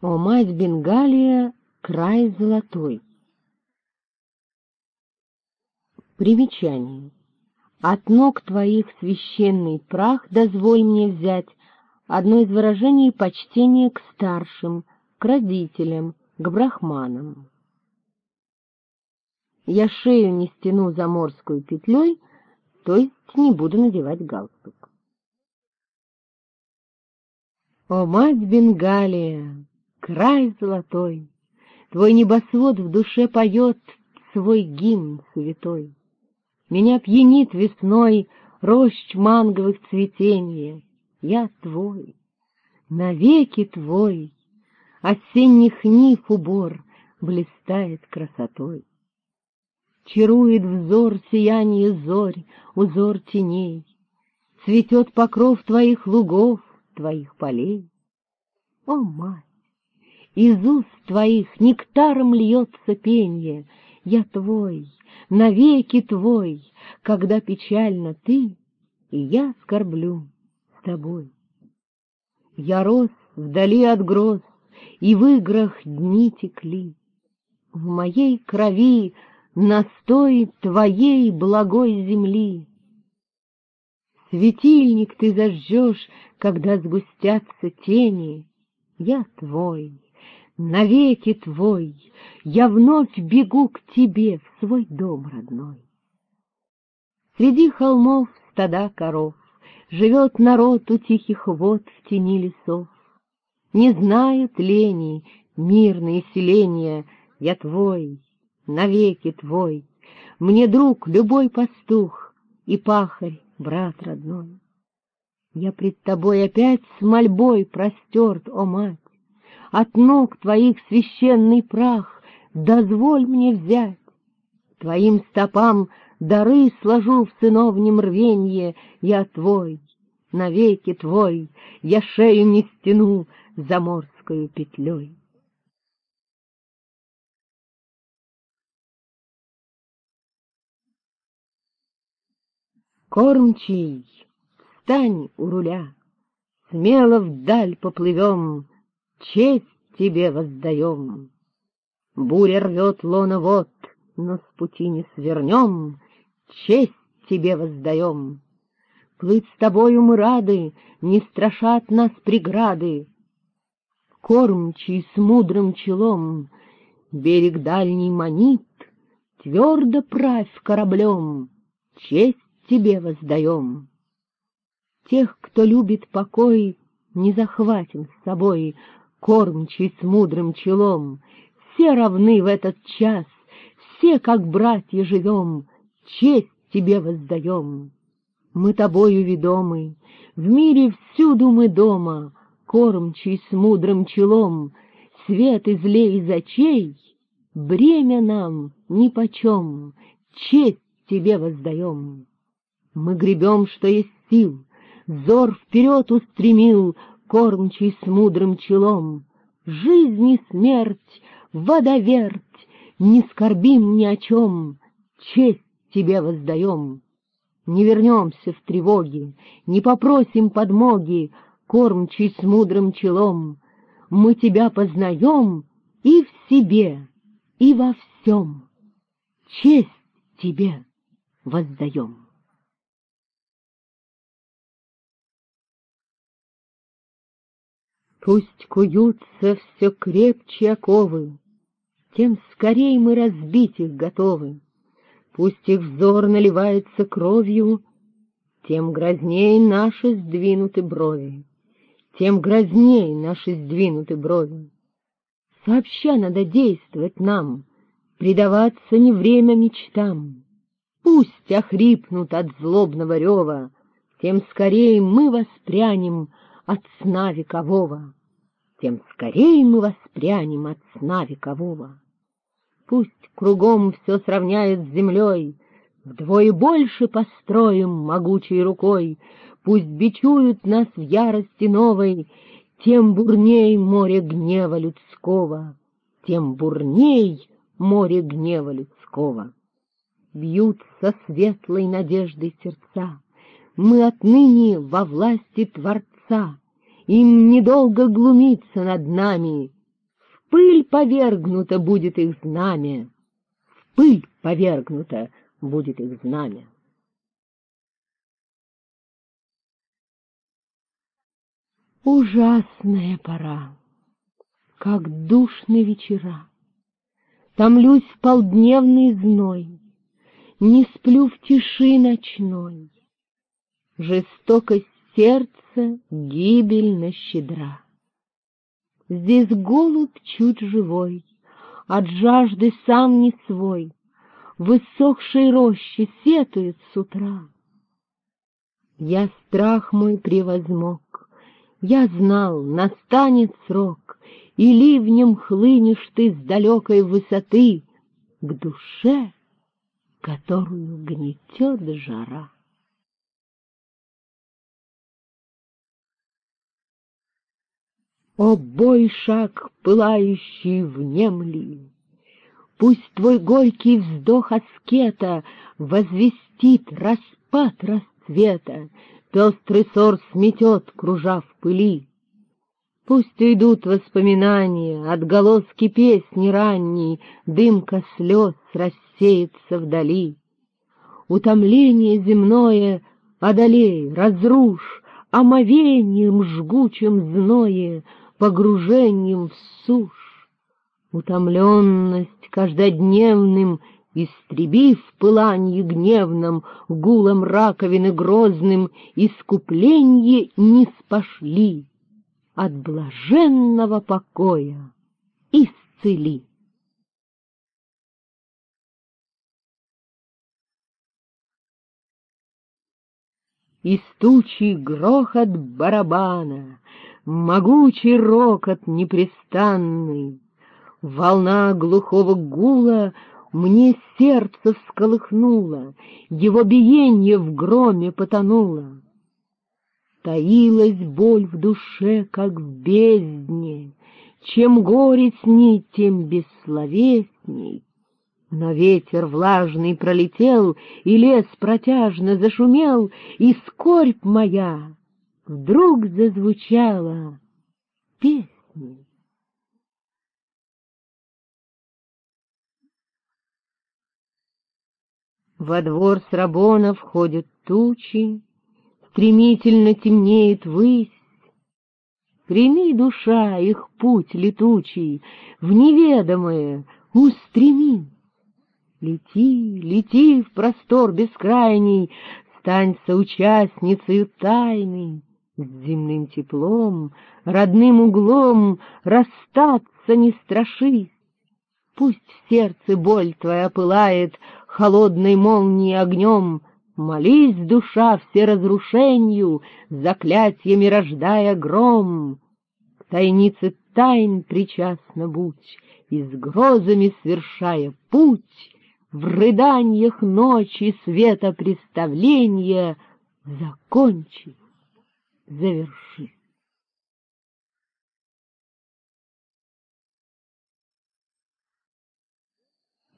О, мать Бенгалия, край золотой! Примечание. От ног твоих священный прах дозволь мне взять, одно из выражений почтения к старшим, к родителям, к брахманам. Я шею не стяну заморскую петлей, то есть не буду надевать галстук. О, мать Бенгалия, край золотой, Твой небосвод в душе поет свой гимн святой. Меня пьянит весной рощ манговых цветенья. Я твой, навеки твой, Осенних нив убор блистает красотой. Чарует взор сияние зорь, узор теней, Цветет покров твоих лугов, твоих полей. О, мать! Из уст твоих нектаром льется пенье, Я твой, навеки твой, когда печально ты, И я скорблю с тобой. Я рос вдали от гроз, и в играх дни текли. В моей крови настой твоей благой земли. Светильник ты зажжешь, когда сгустятся тени. Я твой, навеки твой, я вновь бегу к тебе в свой дом родной. Среди холмов стада коров живет народ у тихих вод в тени лесов. Не знают лени мирные селения, я твой, навеки твой, мне друг любой пастух и пахарь, брат родной. Я пред тобой опять с мольбой простерт, о мать, от ног твоих священный прах дозволь мне взять. Твоим стопам дары сложу в сыновнем рвенье, я твой, навеки твой, я шею не стяну заморскую петлей. Кормчий, встань у руля, смело вдаль поплывем, честь тебе воздаем. Буря рвет лона вот, но с пути не свернем, честь тебе воздаем. Плыть с тобою мы рады, не страшат нас преграды. Кормчий с мудрым челом берег дальний манит, твердо правь кораблем, честь тебе воздаем. Тех, кто любит покой, не захватим с собой, кормчий с мудрым челом. Все равны в этот час, все, как братья, живем, честь тебе воздаем. Мы тобою ведомы, в мире всюду мы дома, кормчий с мудрым челом, свет из лей очей, бремя нам нипочем, честь тебе воздаем. Мы гребем, что есть сил, взор вперед устремил, кормчий с мудрым челом. Жизнь и смерть, водоверть, не скорбим ни о чем, честь тебе воздаем. Не вернемся в тревоге, не попросим подмоги, кормчий с мудрым челом. Мы тебя познаем и в себе, и во всем. Честь тебе воздаем. Пусть куются все крепче оковы, Тем скорей мы разбить их готовы. Пусть их взор наливается кровью, Тем грозней наши сдвинуты брови, Тем грозней наши сдвинуты брови. Сообща надо действовать нам, Предаваться не время мечтам. Пусть охрипнут от злобного рева, Тем скорее мы воспрянем от сна векового. Тем скорее мы воспрянем от сна векового. Пусть кругом все сравняет с землей, вдвое больше построим могучей рукой, пусть бичуют нас в ярости новой, тем бурней море гнева людского, тем бурней море гнева людского. Бьются светлой надеждой сердца, мы отныне во власти Творца, им недолго глумиться над нами, пыль повергнуто будет их знамя, в пыль повергнуто будет их знамя. Ужасная пора, как душны вечера. Томлюсь в полдневный зной, Не сплю в тиши ночной. Жестокость сердца гибельно щедра. Здесь голубь чуть живой, От жажды сам не свой, В высохшей роще сетует с утра. Я страх мой превозмог, Я знал, настанет срок, И ливнем хлынешь ты с далекой высоты К душе, которую гнетет жара. О, бой шаг, пылающий внемли! Пусть твой горький вздох аскета Возвестит распад расцвета, Пестрый сор сметет, кружа в пыли. Пусть уйдут воспоминания, Отголоски песни ранней, Дымка слез рассеется вдали. Утомление земное одолей, разрушь, Омовением жгучим зное — погружением в сушь, утомленность каждодневным, истребив пыланье гневным, гулом раковины грозным, искупленье не спошли, от блаженного покоя исцели. Из тучи грохот барабана, Могучий рокот непрестанный, Волна глухого гула Мне сердце всколыхнула, Его биенье в громе потонуло. Таилась боль в душе, как в бездне, Чем горе снить, тем бессловесней. Но ветер влажный пролетел, И лес протяжно зашумел, И скорбь моя вдруг зазвучала песня. Во двор с Рабона входят тучи, Стремительно темнеет высь. Прими, душа, их путь летучий, В неведомое устремись. Лети, лети в простор бескрайний, Стань соучастницей тайны, с земным теплом, родным углом расстаться не страшись. Пусть в сердце боль твоя пылает холодной молнией огнем, Молись, душа, все разрушенью, заклятиями рождая гром. К тайнице тайн причастна будь, и с грозами свершая путь, в рыданьях ночи света представления закончить заверши.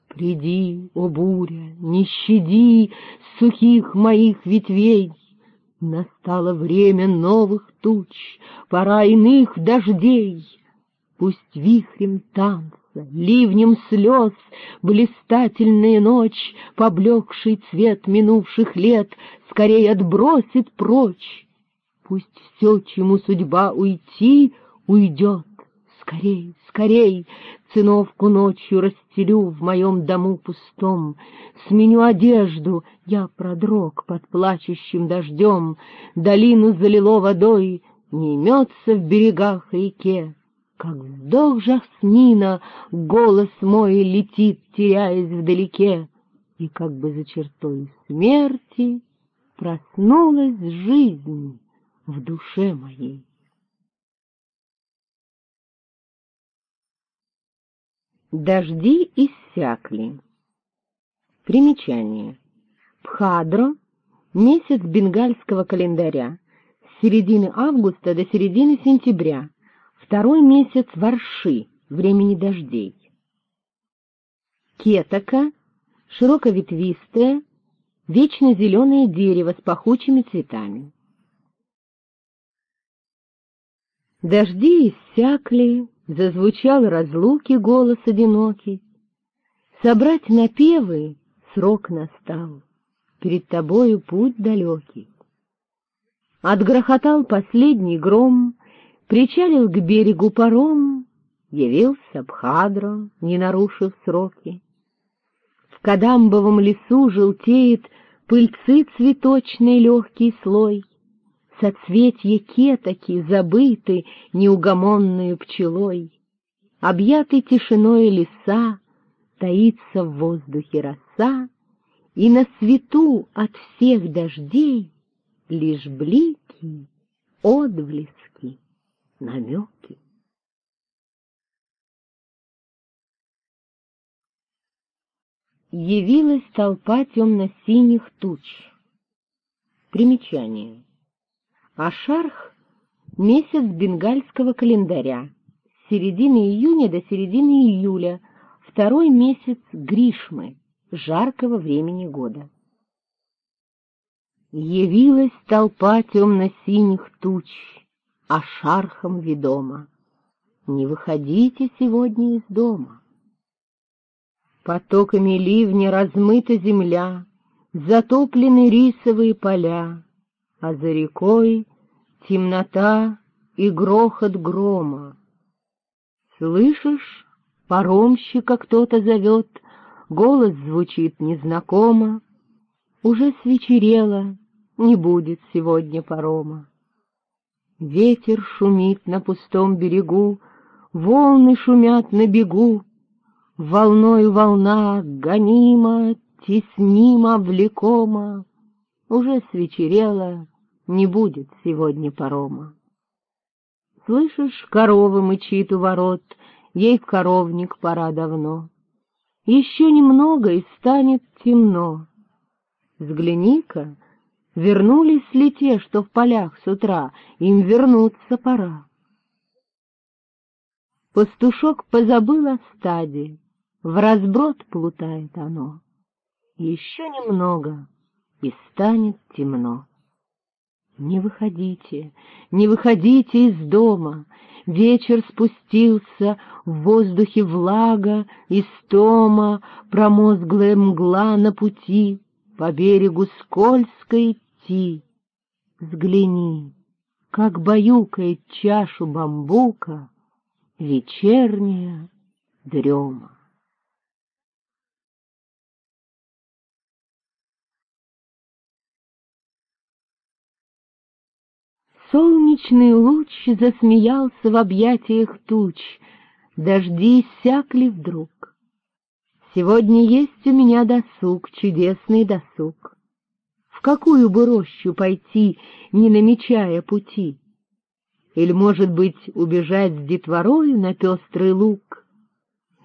Приди, о буря, не щади сухих моих ветвей, Настало время новых туч, пора иных дождей. Пусть вихрем танца, ливнем слез, Блистательная ночь, поблекший цвет минувших лет, Скорей отбросит прочь Пусть все, чему судьба уйти, уйдет. Скорей, скорей, циновку ночью расстелю в моем дому пустом, Сменю одежду, я продрог под плачущим дождем, Долину залило водой, не имется в берегах реке. Как вздох жасмина, голос мой летит, теряясь вдалеке, И как бы за чертой смерти проснулась жизнь в душе моей. Дожди иссякли. Примечание. Пхадро — месяц бенгальского календаря, с середины августа до середины сентября, второй месяц Варши, времени дождей. Кетака — широковетвистое, вечно зеленое дерево с пахучими цветами. Дожди иссякли, Зазвучал разлуки голос одинокий, Собрать напевы срок настал, Перед тобою путь далекий. Отгрохотал последний гром, Причалил к берегу паром, Явился Бхадро, не нарушив сроки. В Кадамбовом лесу желтеет Пыльцы цветочный легкий слой, Соцветье кетоки забыты Неугомонную пчелой. Объяты тишиной леса, Таится в воздухе роса, И на свету от всех дождей Лишь блики, отблески, намеки. явилась толпа темно-синих туч. Примечание. Ашарх — месяц бенгальского календаря, с середины июня до середины июля, второй месяц Гришмы, жаркого времени года. Явилась толпа темно-синих туч, Ашархом ведома. Не выходите сегодня из дома. Потоками ливня размыта земля, Затоплены рисовые поля, А за рекой темнота и грохот грома. Слышишь, паромщика кто-то зовет, Голос звучит незнакомо, Уже свечерело, не будет сегодня парома. Ветер шумит на пустом берегу, Волны шумят на бегу, Волною волна гонима, теснима, влекома. Уже свечерело, не будет сегодня парома. Слышишь, корова мычит у ворот, Ей в коровник пора давно. Еще немного, и станет темно. Взгляни-ка, вернулись ли те, что в полях с утра, Им вернуться пора. Пастушок позабыл о стаде, в разброд плутает оно. Еще немного, и станет темно. Не выходите, не выходите из дома. Вечер спустился, в воздухе влага, истома, промозглая мгла на пути, по берегу скользко идти. Взгляни, как баюкает чашу бамбука вечерняя дрема. Солнечный луч засмеялся в объятиях туч, Дожди иссякли вдруг. Сегодня есть у меня досуг, чудесный досуг. В какую бы рощу пойти, не намечая пути? Или, может быть, убежать с детворою на пестрый луг?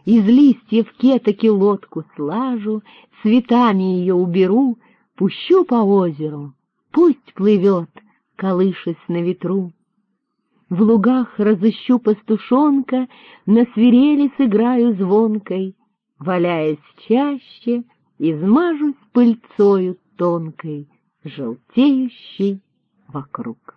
Из листьев кетоки лодку слажу, Цветами ее уберу, Пущу по озеру, пусть плывет — колышась на ветру. В лугах разыщу пастушонка, на свирели сыграю звонкой, валяясь чаще, измажусь пыльцою тонкой, желтеющей вокруг.